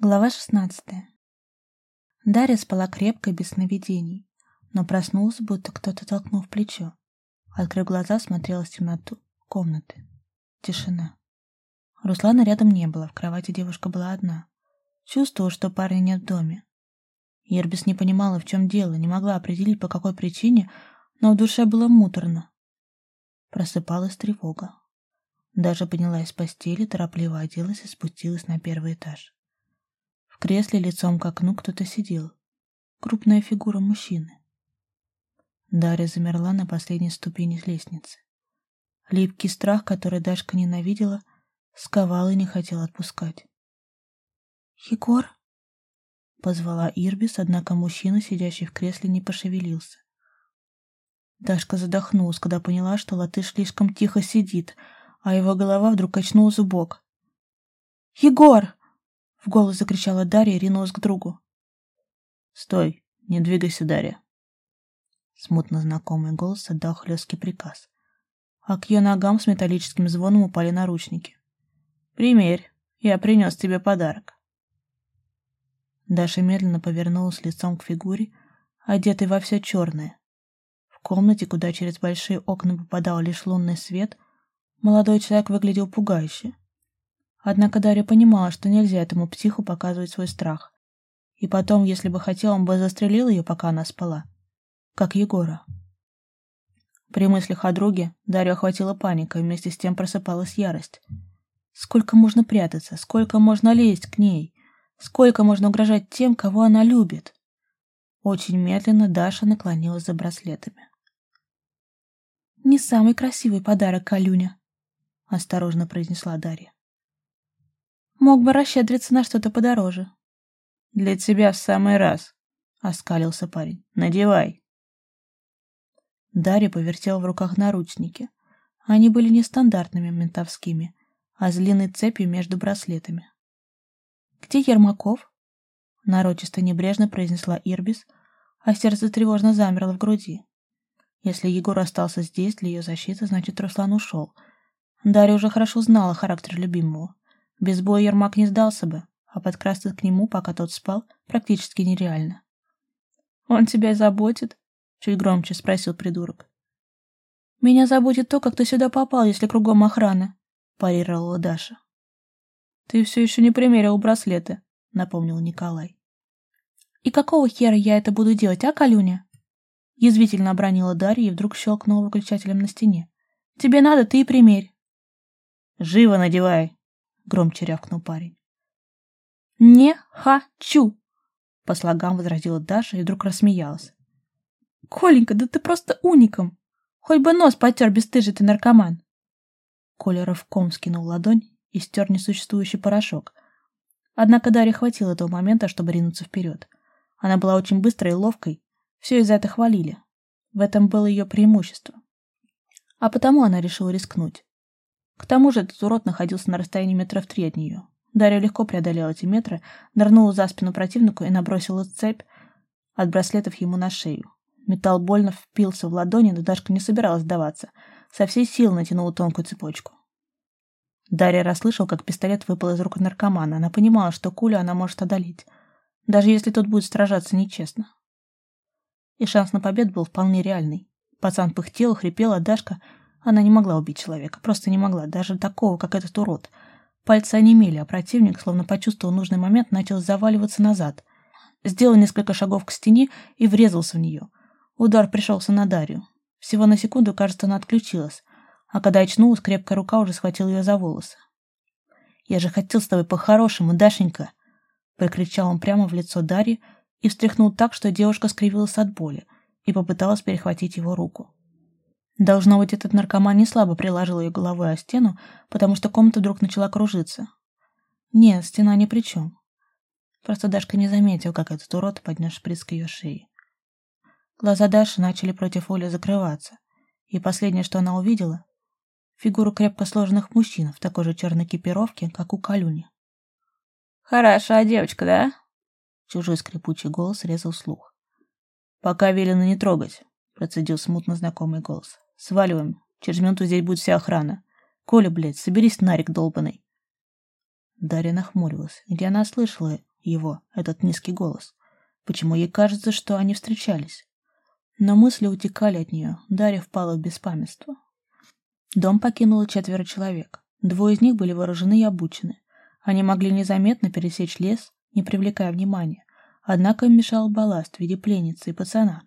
Глава шестнадцатая. Дарья спала крепко и без сновидений, но проснулась, будто кто-то толкнул в плечо. Открыв глаза, смотрела в темноту комнаты. Тишина. Руслана рядом не было, в кровати девушка была одна. Чувствовала, что парня нет в доме. Ербис не понимала, в чем дело, не могла определить, по какой причине, но в душе было муторно. Просыпалась тревога. Даже поднялась с постели, торопливо оделась и спустилась на первый этаж. В кресле лицом к окну кто-то сидел. Крупная фигура мужчины. Дарья замерла на последней ступени лестницы. Липкий страх, который Дашка ненавидела, сковал и не хотел отпускать. «Егор?» — позвала Ирбис, однако мужчина, сидящий в кресле, не пошевелился. Дашка задохнулась, когда поняла, что латыш слишком тихо сидит, а его голова вдруг качнулась в бок. «Егор!» — в голос закричала Дарья и ринулась к другу. «Стой! Не двигайся, Дарья!» Смутно знакомый голос отдал хлесткий приказ. А к ее ногам с металлическим звоном упали наручники. «Примерь, я принес тебе подарок». Даша медленно повернулась лицом к фигуре, одетой во все черное. В комнате, куда через большие окна попадал лишь лунный свет, молодой человек выглядел пугающе. Однако Дарья понимала, что нельзя этому психу показывать свой страх. И потом, если бы хотел, он бы застрелил ее, пока она спала. Как Егора. При мыслях о друге Дарью охватила паника, и вместе с тем просыпалась ярость. Сколько можно прятаться, сколько можно лезть к ней, сколько можно угрожать тем, кого она любит. Очень медленно Даша наклонилась за браслетами. «Не самый красивый подарок, Калюня», — осторожно произнесла Дарья. Мог бы расщедриться на что-то подороже. Для тебя в самый раз, оскалился парень. Надевай. Дарья повертела в руках наручники. Они были не стандартными ментовскими, а с длинной цепью между браслетами. «Где Ермаков?» Нарочисто небрежно произнесла Ирбис, а сердце тревожно замерло в груди. Если Егор остался здесь для ее защиты, значит, Руслан ушел. Дарья уже хорошо знала характер любимого. Без боя Ермак не сдался бы, а подкрасться к нему, пока тот спал, практически нереально. «Он тебя заботит?» — чуть громче спросил придурок. «Меня заботит то, как ты сюда попал, если кругом охрана», — парировала Даша. «Ты все еще не примерил браслеты», — напомнил Николай. «И какого хера я это буду делать, а, Калюня?» Язвительно обронила Дарья и вдруг щелкнула выключателем на стене. «Тебе надо, ты и примерь». «Живо надевай!» Громче рявкнул парень. «Не хочу!» — по слогам возразила Даша и вдруг рассмеялась. «Коленька, да ты просто уником! Хоть бы нос потер, бесстыжий ты наркоман!» Коля рывком скинул ладонь и стер несуществующий порошок. Однако Дарья хватило этого момента, чтобы ринуться вперед. Она была очень быстрой и ловкой, все из-за это хвалили. В этом было ее преимущество. А потому она решила рискнуть. К тому же этот урод находился на расстоянии метров три от нее. Дарья легко преодолела эти метры, нырнула за спину противнику и набросила цепь от браслетов ему на шею. Металл больно впился в ладони, но Дашка не собиралась сдаваться. Со всей силы натянула тонкую цепочку. Дарья расслышала, как пистолет выпал из рук наркомана. Она понимала, что кулю она может одолеть, даже если тот будет сражаться нечестно. И шанс на победу был вполне реальный. Пацан пыхтел, хрипел, а Дашка она не могла убить человека, просто не могла, даже такого, как этот урод. Пальцы онемели, а противник, словно почувствовал нужный момент, начал заваливаться назад. Сделал несколько шагов к стене и врезался в нее. Удар пришелся на Дарью. Всего на секунду, кажется, она отключилась, а когда очнулась, крепкая рука уже схватила ее за волосы. «Я же хотел с тобой по-хорошему, Дашенька!» Прокричал он прямо в лицо Дарьи и встряхнул так, что девушка скривилась от боли и попыталась перехватить его руку. Должно быть, этот наркоман не слабо приложил ее головой о стену, потому что комната вдруг начала кружиться. Нет, стена ни при чем. Просто Дашка не заметил, как этот урод поднес шприц к ее шее. Глаза Даши начали против воли закрываться, и последнее, что она увидела — фигуру крепко сложенных мужчин в такой же черной экипировке, как у Калюни. «Хорошая девочка, да?» Чужой скрипучий голос резал слух. «Пока велено не трогать», — процедил смутно знакомый голос. Сваливаем. Через минуту здесь будет вся охрана. Коля, блядь, соберись, нарик долбанный. Дарья нахмурилась. Где она слышала его, этот низкий голос. Почему ей кажется, что они встречались? Но мысли утекали от нее, Дарья впала в беспамятство. Дом покинуло четверо человек. Двое из них были вооружены и обучены. Они могли незаметно пересечь лес, не привлекая внимания. Однако им мешал балласт в виде пленницы и пацана,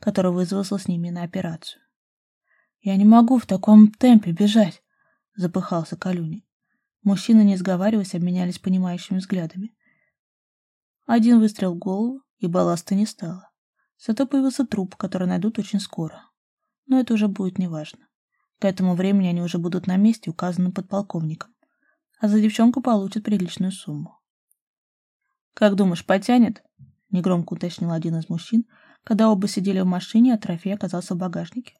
который вызвался с ними на операцию. «Я не могу в таком темпе бежать», — запыхался Калюни. Мужчины, не сговариваясь, обменялись понимающими взглядами. Один выстрел в голову, и балласта не стало. Зато появился труп, который найдут очень скоро. Но это уже будет неважно. К этому времени они уже будут на месте, указанным подполковником. А за девчонку получат приличную сумму. «Как думаешь, потянет?» — негромко уточнил один из мужчин, когда оба сидели в машине, а трофей оказался в багажнике.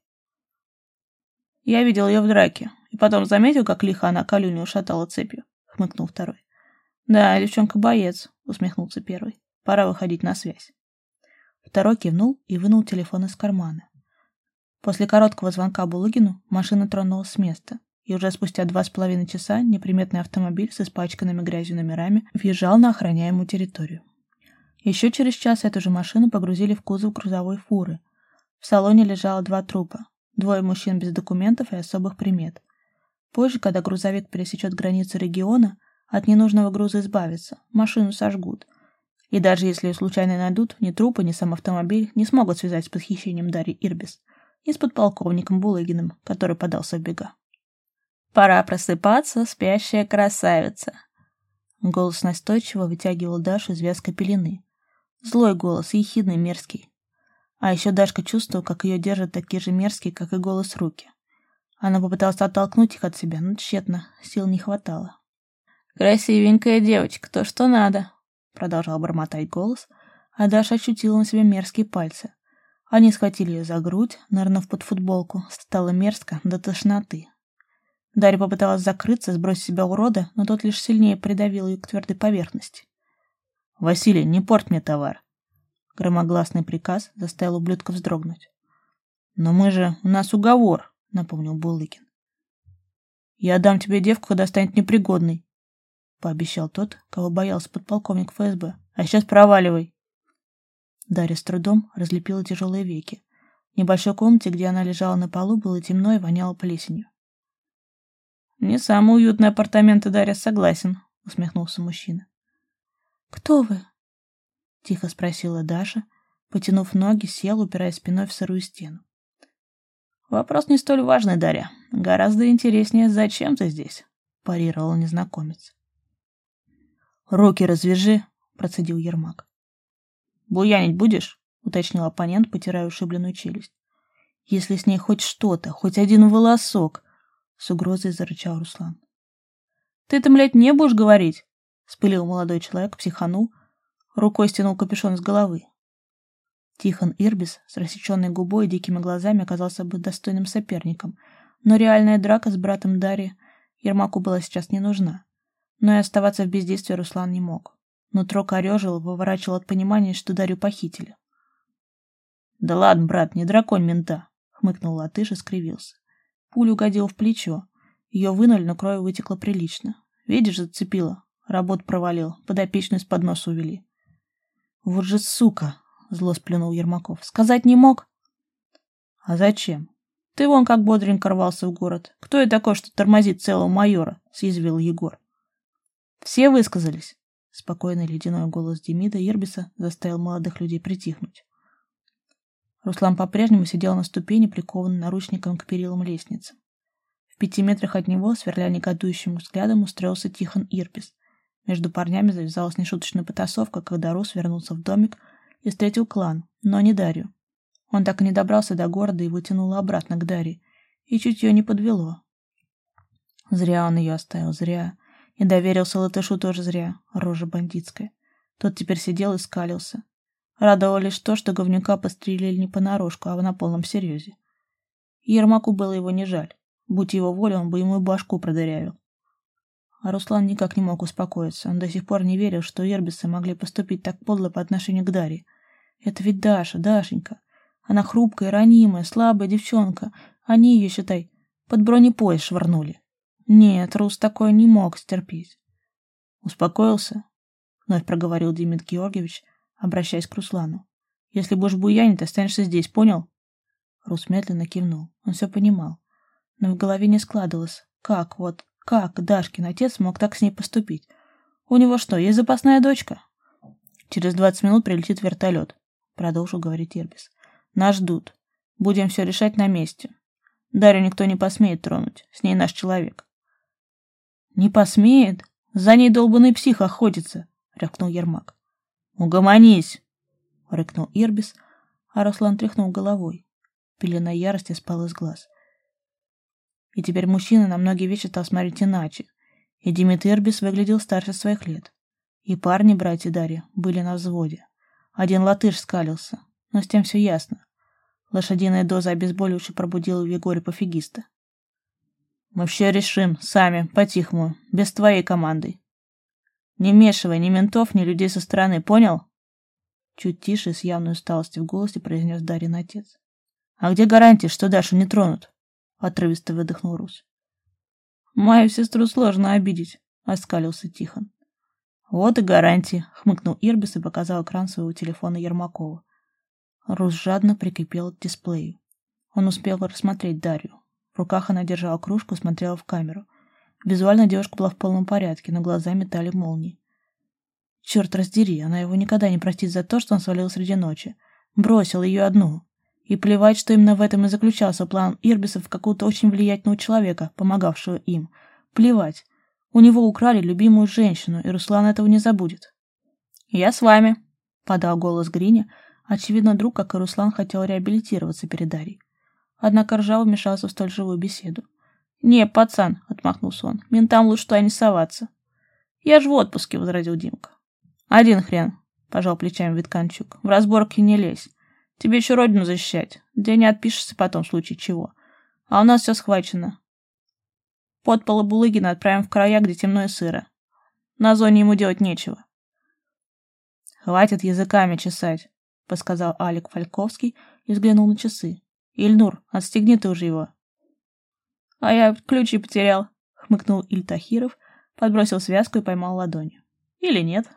«Я видел ее в драке, и потом заметил, как лихо она Калюню ушатала цепью», — хмыкнул второй. «Да, девчонка боец», — усмехнулся первый. «Пора выходить на связь». Второй кивнул и вынул телефон из кармана. После короткого звонка Булыгину машина тронулась с места, и уже спустя два с половиной часа неприметный автомобиль с испачканными грязью номерами въезжал на охраняемую территорию. Еще через час эту же машину погрузили в кузов грузовой фуры. В салоне лежало два трупа, двое мужчин без документов и особых примет. Позже, когда грузовик пересечет границу региона, от ненужного груза избавиться, машину сожгут. И даже если ее случайно найдут, ни трупы, ни сам автомобиль не смогут связать с похищением Дарьи Ирбис – и с подполковником Булыгиным, который подался в бега. «Пора просыпаться, спящая красавица!» Голос настойчиво вытягивал Дашу из вязкой пелены. Злой голос, ехидный, мерзкий. А еще Дашка чувствовала, как ее держат такие же мерзкие, как и голос руки. Она попыталась оттолкнуть их от себя, но тщетно, сил не хватало. «Красивенькая девочка, то что надо», — продолжал бормотать голос, а Даша ощутила на себе мерзкие пальцы. Они схватили ее за грудь, нырнув под футболку. Стало мерзко до тошноты. Дарья попыталась закрыться, сбросить себя урода, но тот лишь сильнее придавил ее к твердой поверхности. «Василий, не порть мне товар!» Громогласный приказ заставил ублюдка вздрогнуть. «Но мы же... У нас уговор!» — напомнил Булыкин. «Я дам тебе девку, когда станет непригодной», — пообещал тот, кого боялся подполковник ФСБ. «А сейчас проваливай!» Дарья с трудом разлепила тяжелые веки. В небольшой комнате, где она лежала на полу, было темно и воняло плесенью. «Не самые уютные апартаменты, Дарья, согласен», — усмехнулся мужчина. «Кто вы?» — тихо спросила Даша, потянув ноги, сел, упираясь спиной в сырую стену. «Вопрос не столь важный, Дарья. Гораздо интереснее, зачем ты здесь?» — парировал незнакомец. «Руки развяжи», — процедил Ермак. «Буянить будешь?» — уточнил оппонент, потирая ушибленную челюсть. «Если с ней хоть что-то, хоть один волосок!» — с угрозой зарычал Руслан. «Ты-то, блядь, не будешь говорить?» — спылил молодой человек, психанул, рукой стянул капюшон с головы. Тихон Ирбис с рассеченной губой и дикими глазами оказался бы достойным соперником, но реальная драка с братом Дарьи Ермаку была сейчас не нужна. Но и оставаться в бездействии Руслан не мог. Нутро корежил, выворачивал от понимания, что Дарью похитили. «Да ладно, брат, не драконь мента!» — хмыкнул Латыш и скривился. Пуля угодила в плечо. Ее вынули, но крови вытекло прилично. Видишь, зацепила. Работу провалил. Подопечную из-под носа увели. «Вот же сука!» — зло сплюнул Ермаков. «Сказать не мог?» «А зачем? Ты вон как бодренько рвался в город. Кто я такой, что тормозит целого майора?» — съязвил Егор. «Все высказались?» Спокойный ледяной голос Демида Ирбиса заставил молодых людей притихнуть. Руслан по-прежнему сидел на ступени, прикованный наручником к перилам лестницы. В пяти метрах от него, сверля негодующим взглядом, устроился Тихон Ирбис. Между парнями завязалась нешуточная потасовка, когда Рус вернулся в домик и встретил клан, но не Дарью. Он так и не добрался до города и вытянул обратно к Дарье, и чуть ее не подвело. Зря он ее оставил, зря. И доверился латышу тоже зря, рожа бандитская. Тот теперь сидел и скалился. Радовало лишь то, что говнюка пострелили не понарошку, а на полном серьезе. Ермаку было его не жаль. Будь его воля, он бы ему и башку продырявил. А Руслан никак не мог успокоиться. Он до сих пор не верил, что Ербисы могли поступить так подло по отношению к Дарье. Это ведь Даша, Дашенька. Она хрупкая, ранимая, слабая девчонка. Они ее, считай, под бронепояс швырнули. Нет, Рус такое не мог стерпеть. Успокоился? — вновь проговорил Демид Георгиевич, обращаясь к Руслану. «Если будешь буянить, останешься здесь, понял?» Рус медленно кивнул. Он все понимал. Но в голове не складывалось. Как, вот, как Дашкин отец мог так с ней поступить? У него что, есть запасная дочка? Через двадцать минут прилетит вертолет, продолжил говорить Ирбис. Нас ждут. Будем все решать на месте. Дарью никто не посмеет тронуть. С ней наш человек. Не посмеет? За ней долбанный псих охотится, рявкнул Ермак. Угомонись, рыкнул Ирбис, а Руслан тряхнул головой. Пелена ярости спала из глаз. И теперь мужчина на многие вещи стал смотреть иначе. И Димит Ирбис выглядел старше своих лет. И парни, братья Дарья, были на взводе. Один латыш скалился, но с тем все ясно. Лошадиная доза обезболивающего пробудила в Егоре пофигиста. «Мы все решим, сами, по-тихому, без твоей команды. Не вмешивай ни ментов, ни людей со стороны, понял?» Чуть тише, с явной усталостью в голосе, произнес Дарин отец. «А где гарантия, что Дашу не тронут?» — отрывисто выдохнул Рус. «Мою сестру сложно обидеть», — оскалился Тихон. «Вот и гарантия», — хмыкнул Ирбис и показал экран своего телефона Ермакова. Рус жадно прикипел к дисплею. Он успел рассмотреть Дарью. В руках она держала кружку, смотрела в камеру. Визуально девушка была в полном порядке, но глаза метали молнии. Черт раздери, она его никогда не простит за то, что он свалил среди ночи. Бросил ее одну. И плевать, что именно в этом и заключался план Ирбисов какого-то очень влиятельного человека, помогавшего им. Плевать. У него украли любимую женщину, и Руслан этого не забудет. «Я с вами», — подал голос Гриня, — Очевидно, друг, как и Руслан, хотел реабилитироваться перед Дарьей. Однако Ржава вмешался в столь живую беседу. «Не, пацан», — отмахнулся он, — «ментам лучше туда не соваться». «Я ж в отпуске», — возразил Димка. «Один хрен», — пожал плечами Витканчук. «В разборке не лезь. Тебе еще родину защищать. Где не отпишешься потом в случае чего. А у нас все схвачено. Подпола Булыгина отправим в края, где темно и сыро. На зоне ему делать нечего». «Хватит языками чесать», — подсказал Алик Фальковский и взглянул на часы. «Ильнур, отстегни ты уже его». «А я ключи потерял», — хмыкнул Иль Тахиров, подбросил связку и поймал ладонью. «Или нет?»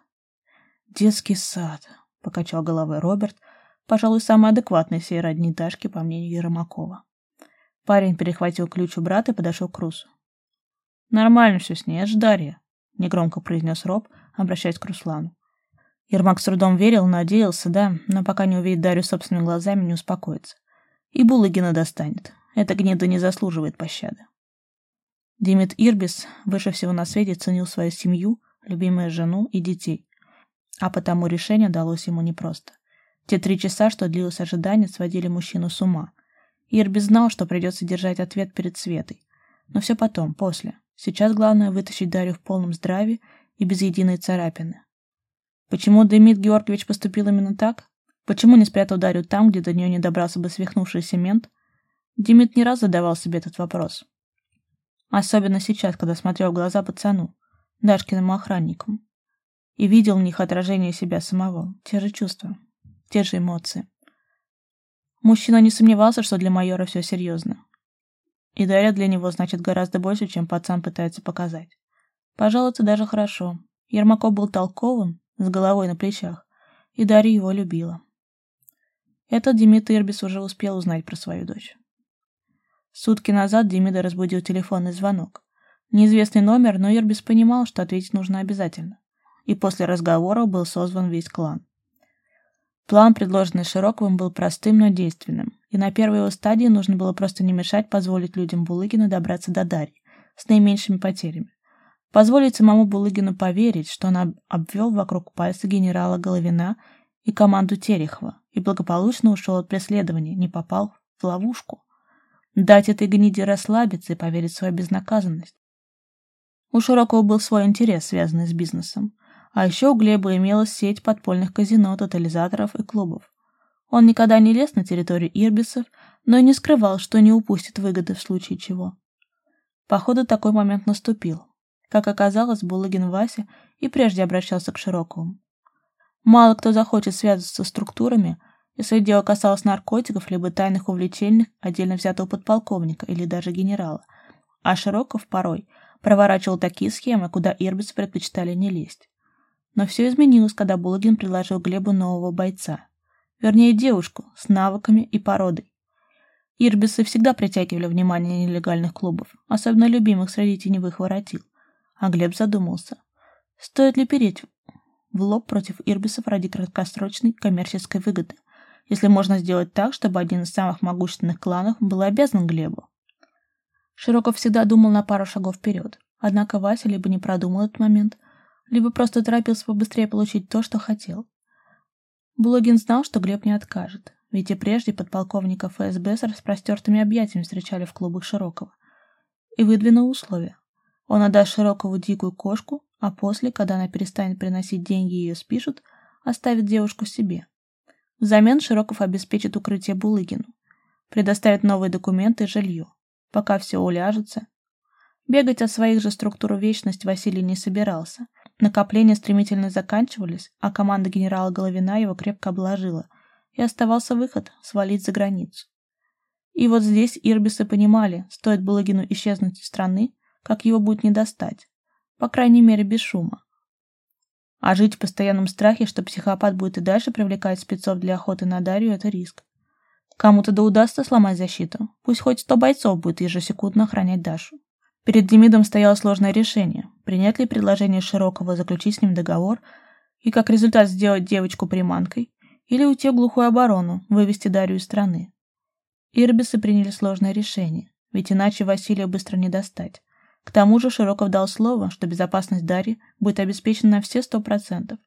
«Детский сад», — покачал головой Роберт, пожалуй, самый адекватный всей родни Дашки, по мнению Еромакова. Парень перехватил ключ у брата и подошел к Русу. «Нормально все с ней, это ж Дарья», — негромко произнес Роб, обращаясь к Руслану. Ермак с трудом верил, надеялся, да, но пока не увидит Дарью собственными глазами, не успокоится. И Булыгина достанет. Эта гнида не заслуживает пощады. Димит Ирбис выше всего на свете ценил свою семью, любимую жену и детей. А потому решение далось ему непросто. Те три часа, что длилось ожидание, сводили мужчину с ума. Ирбис знал, что придется держать ответ перед Светой. Но все потом, после. Сейчас главное вытащить Дарью в полном здравии и без единой царапины. Почему Демид Георгиевич поступил именно так? Почему не спрятал Дарью там, где до нее не добрался бы свихнувшийся мент? Демид не раз задавал себе этот вопрос. Особенно сейчас, когда смотрел в глаза пацану, Дашкиному охраннику, и видел в них отражение себя самого, те же чувства, те же эмоции. Мужчина не сомневался, что для майора все серьезно. И Дарья для него значит гораздо больше, чем пацан пытается показать. Пожалуй, это даже хорошо. Ермаков был толковым, с головой на плечах, и Дарья его любила. Этот Демид Ирбис уже успел узнать про свою дочь. Сутки назад Демида разбудил телефонный звонок. Неизвестный номер, но Ирбис понимал, что ответить нужно обязательно. И после разговора был созван весь клан. План, предложенный Широковым, был простым, но действенным, и на первой его стадии нужно было просто не мешать позволить людям Булыгина добраться до Дарьи с наименьшими потерями позволить самому Булыгину поверить, что он обвел вокруг пальца генерала Головина и команду Терехова и благополучно ушел от преследования, не попал в ловушку. Дать этой гниде расслабиться и поверить в свою безнаказанность. У Широкого был свой интерес, связанный с бизнесом. А еще у Глеба имелась сеть подпольных казино, тотализаторов и клубов. Он никогда не лез на территорию Ирбисов, но и не скрывал, что не упустит выгоды в случае чего. Походу, такой момент наступил. Как оказалось, Булыгин Вася и прежде обращался к Широкову. Мало кто захочет связываться с структурами, если дело касалось наркотиков либо тайных увлечений отдельно взятого подполковника или даже генерала. А Широков порой проворачивал такие схемы, куда ирбицы предпочитали не лезть. Но все изменилось, когда Булыгин предложил Глебу нового бойца. Вернее, девушку с навыками и породой. Ирбисы всегда притягивали внимание нелегальных клубов, особенно любимых среди теневых воротил. А Глеб задумался, стоит ли переть в лоб против Ирбисов ради краткосрочной коммерческой выгоды, если можно сделать так, чтобы один из самых могущественных кланов был обязан Глебу. Широков всегда думал на пару шагов вперед, однако Вася либо не продумал этот момент, либо просто торопился побыстрее получить то, что хотел. Булогин знал, что Глеб не откажет, ведь и прежде подполковника ФСБ с распростертыми объятиями встречали в клубах Широкого. И выдвинул условия. Он отдаст Широкову дикую кошку, а после, когда она перестанет приносить деньги и ее спишут, оставит девушку себе. Взамен Широков обеспечит укрытие Булыгину, предоставит новые документы и жилье. Пока все уляжется. Бегать от своих же структур вечность Василий не собирался. Накопления стремительно заканчивались, а команда генерала Головина его крепко обложила – и оставался выход — свалить за границу. И вот здесь ирбисы понимали, стоит Балагину исчезнуть из страны, как его будет не достать. По крайней мере, без шума. А жить в постоянном страхе, что психопат будет и дальше привлекать спецов для охоты на Дарью, это риск. Кому-то да удастся сломать защиту. Пусть хоть сто бойцов будет ежесекундно охранять Дашу. Перед Демидом стояло сложное решение. Принять ли предложение Широкого заключить с ним договор и как результат сделать девочку приманкой, или уйти в глухую оборону, вывести Дарью из страны. Ирбисы приняли сложное решение, ведь иначе Василия быстро не достать. К тому же Широков дал слово, что безопасность Дарьи будет обеспечена на все сто процентов.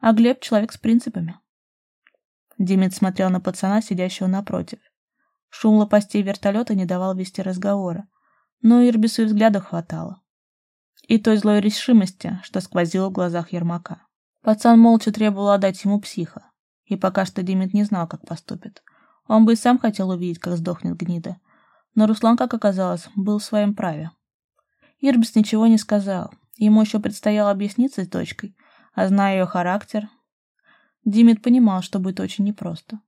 А Глеб — человек с принципами. Демид смотрел на пацана, сидящего напротив. Шум лопастей вертолета не давал вести разговора, но Ирбису и взгляда хватало. И той злой решимости, что сквозило в глазах Ермака. Пацан молча требовал отдать ему психа, и пока что Демид не знал, как поступит. Он бы и сам хотел увидеть, как сдохнет гнида. Но Руслан, как оказалось, был в своем праве. Ирбис ничего не сказал. Ему еще предстояло объясниться с дочкой, а зная ее характер... Димит понимал, что будет очень непросто.